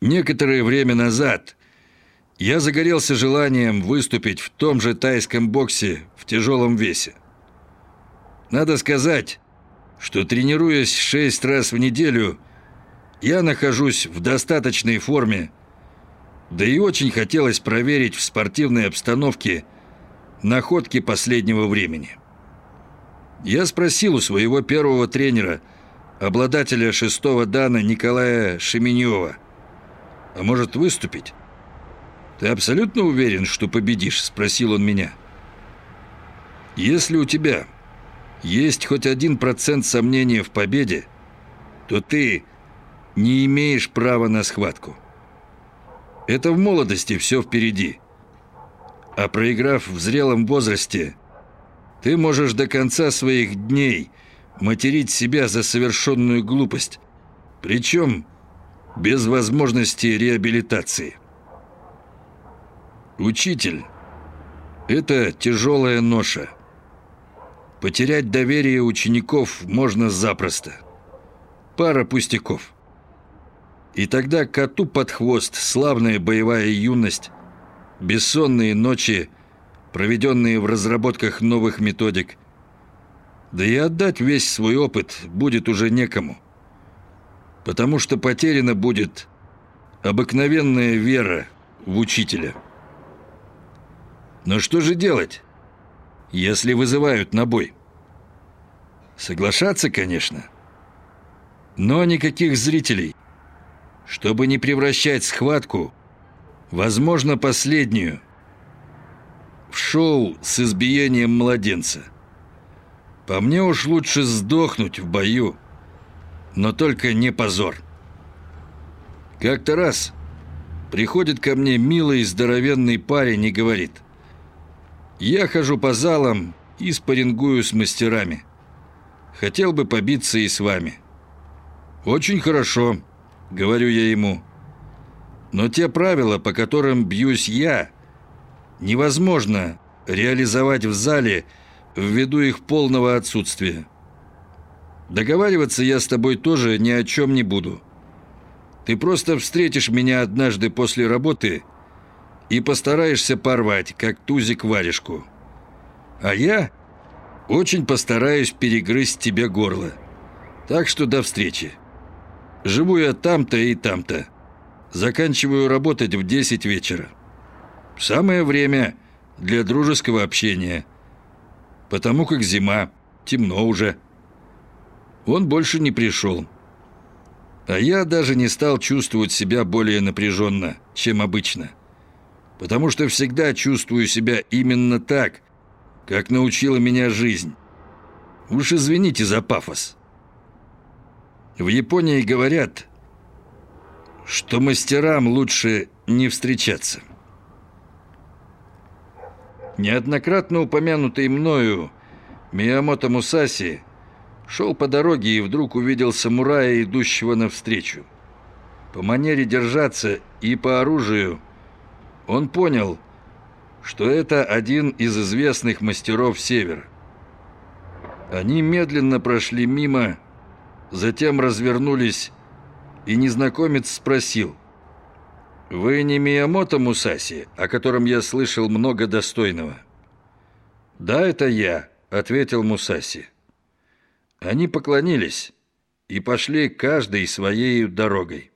Некоторое время назад я загорелся желанием выступить в том же тайском боксе в тяжелом весе. Надо сказать, что тренируясь шесть раз в неделю, я нахожусь в достаточной форме, да и очень хотелось проверить в спортивной обстановке находки последнего времени. Я спросил у своего первого тренера, обладателя шестого дана Николая Шеменева, а может выступить? «Ты абсолютно уверен, что победишь?» – спросил он меня. «Если у тебя есть хоть один процент сомнения в победе, то ты не имеешь права на схватку. Это в молодости все впереди. А проиграв в зрелом возрасте, ты можешь до конца своих дней материть себя за совершенную глупость, причем без возможности реабилитации. Учитель – это тяжелая ноша. Потерять доверие учеников можно запросто. Пара пустяков. И тогда коту под хвост славная боевая юность, бессонные ночи, проведенные в разработках новых методик. Да и отдать весь свой опыт будет уже некому. Потому что потеряна будет обыкновенная вера в учителя. Но что же делать, если вызывают на бой? Соглашаться, конечно. Но никаких зрителей. Чтобы не превращать схватку, возможно, последнюю, в шоу с избиением младенца. По мне уж лучше сдохнуть в бою, но только не позор. Как-то раз приходит ко мне милый здоровенный парень и говорит, «Я хожу по залам и спаррингую с мастерами. Хотел бы побиться и с вами». «Очень хорошо», — говорю я ему. «Но те правила, по которым бьюсь я, невозможно реализовать в зале ввиду их полного отсутствия. Договариваться я с тобой тоже ни о чем не буду. Ты просто встретишь меня однажды после работы и постараешься порвать, как тузик варежку. А я очень постараюсь перегрызть тебе горло. Так что до встречи. Живу я там-то и там-то. Заканчиваю работать в 10 вечера. Самое время для дружеского общения. Потому как зима, темно уже. Он больше не пришел. А я даже не стал чувствовать себя более напряженно, чем обычно. Потому что всегда чувствую себя именно так, как научила меня жизнь. Уж извините за пафос. В Японии говорят, что мастерам лучше не встречаться. Неоднократно упомянутый мною Миямото Мусаси шел по дороге и вдруг увидел самурая, идущего навстречу. По манере держаться и по оружию он понял, что это один из известных мастеров Севера. Они медленно прошли мимо, затем развернулись, и незнакомец спросил. «Вы не Миямото Мусаси, о котором я слышал много достойного?» «Да, это я», — ответил Мусаси. Они поклонились и пошли каждой своей дорогой.